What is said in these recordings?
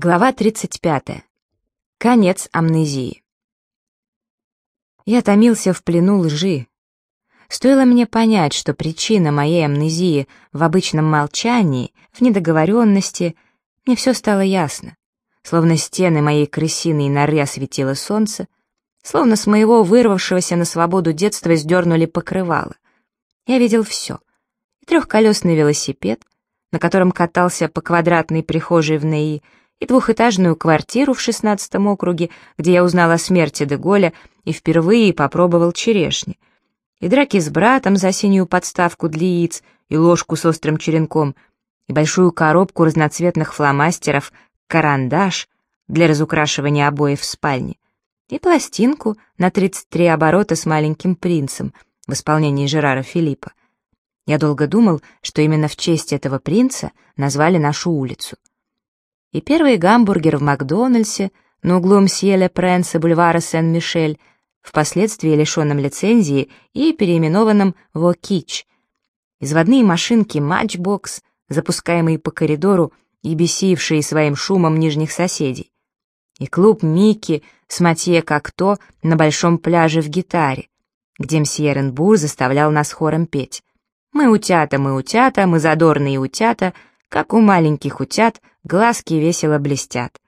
Глава 35. Конец амнезии. Я томился в плену лжи. Стоило мне понять, что причина моей амнезии в обычном молчании, в недоговоренности, мне все стало ясно. Словно стены моей крысиной норы осветило солнце, словно с моего вырвавшегося на свободу детства сдернули покрывало. Я видел все. Трехколесный велосипед, на котором катался по квадратной прихожей в НЭИ, и двухэтажную квартиру в шестнадцатом округе, где я узнал о смерти Деголя и впервые попробовал черешни, и драки с братом за синюю подставку для яиц и ложку с острым черенком, и большую коробку разноцветных фломастеров «Карандаш» для разукрашивания обоев в спальне, и пластинку на 33 оборота с маленьким принцем в исполнении Жерара Филиппа. Я долго думал, что именно в честь этого принца назвали нашу улицу и первый гамбургер в Макдональдсе на углу Мсье Пренс и бульвара Сен-Мишель, впоследствии лишенном лицензии и переименованном в Окич. Изводные машинки Матчбокс, запускаемые по коридору и бесившие своим шумом нижних соседей. И клуб Микки с Матье Кокто на большом пляже в гитаре, где мсье Ренбур заставлял нас хором петь. «Мы утята, мы утята, мы задорные утята», как у маленьких утят, глазки весело блестят.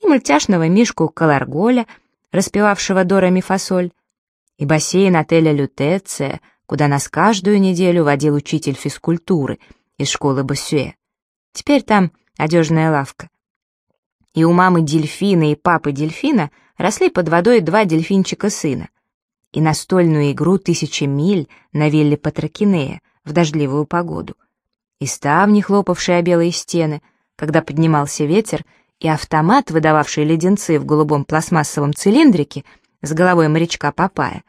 И мультяшного мишку Каларголя, распевавшего Дора фасоль, и бассейн отеля Лютеция, куда нас каждую неделю водил учитель физкультуры из школы Боссюэ. Теперь там одежная лавка. И у мамы дельфина и папы дельфина росли под водой два дельфинчика сына. И настольную игру «Тысяча миль» на вилле Патрокинея в дождливую погоду — и ставни, хлопавшие о белые стены, когда поднимался ветер, и автомат, выдававший леденцы в голубом пластмассовом цилиндрике с головой морячка Папая.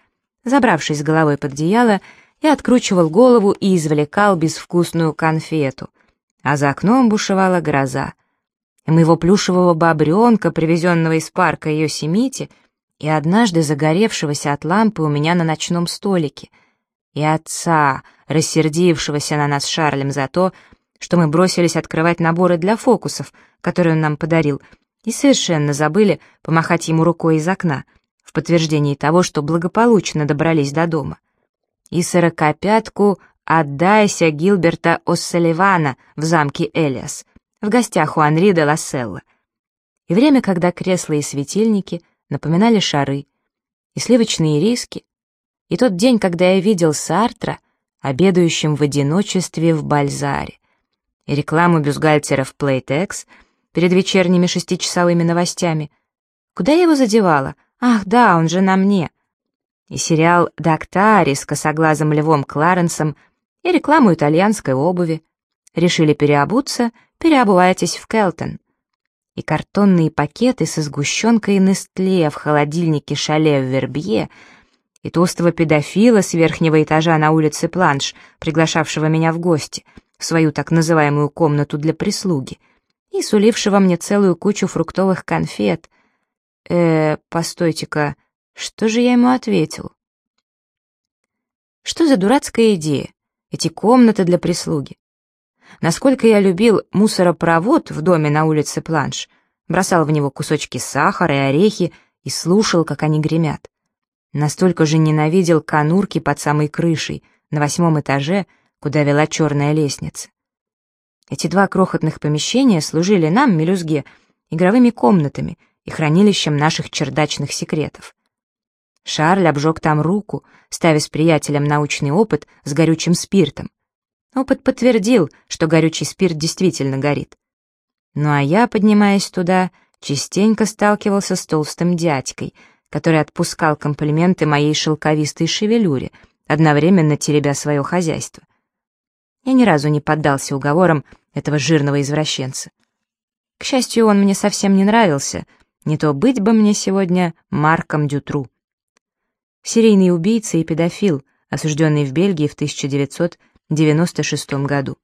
Забравшись головой под одеяло, я откручивал голову и извлекал безвкусную конфету, а за окном бушевала гроза. И моего плюшевого бобренка, привезенного из парка Йосемити, и однажды загоревшегося от лампы у меня на ночном столике, и отца, рассердившегося на нас Шарлем за то, что мы бросились открывать наборы для фокусов, которые он нам подарил, и совершенно забыли помахать ему рукой из окна, в подтверждении того, что благополучно добрались до дома. И сорокопятку «Отдайся Гилберта О'Салливана» в замке Элиас, в гостях у Анри де Ласселла. И время, когда кресла и светильники напоминали шары, и сливочные риски, и тот день, когда я видел Сартра — обедающим в одиночестве в Бальзаре, и рекламу бюстгальтеров Playtex перед вечерними шестичасовыми новостями. Куда я его задевала? Ах, да, он же на мне. И сериал «Доктари» с косоглазым львом Кларенсом и рекламу итальянской обуви. Решили переобуться, переобувайтесь в Келтон. И картонные пакеты со сгущенкой Нестле в холодильнике шале в Вербье — и толстого педофила с верхнего этажа на улице Планш, приглашавшего меня в гости, в свою так называемую комнату для прислуги, и сулившего мне целую кучу фруктовых конфет. Э, постойте-ка, что же я ему ответил? Что за дурацкая идея? Эти комнаты для прислуги. Насколько я любил мусоропровод в доме на улице Планш, бросал в него кусочки сахара и орехи и слушал, как они гремят. Настолько же ненавидел конурки под самой крышей, на восьмом этаже, куда вела черная лестница. Эти два крохотных помещения служили нам, мелюзге, игровыми комнатами и хранилищем наших чердачных секретов. Шарль обжег там руку, ставя с приятелем научный опыт с горючим спиртом. Опыт подтвердил, что горючий спирт действительно горит. Ну а я, поднимаясь туда, частенько сталкивался с толстым дядькой — который отпускал комплименты моей шелковистой шевелюре, одновременно теребя свое хозяйство. Я ни разу не поддался уговорам этого жирного извращенца. К счастью, он мне совсем не нравился, не то быть бы мне сегодня Марком Дютру. Серийный убийца и педофил, осужденный в Бельгии в 1996 году.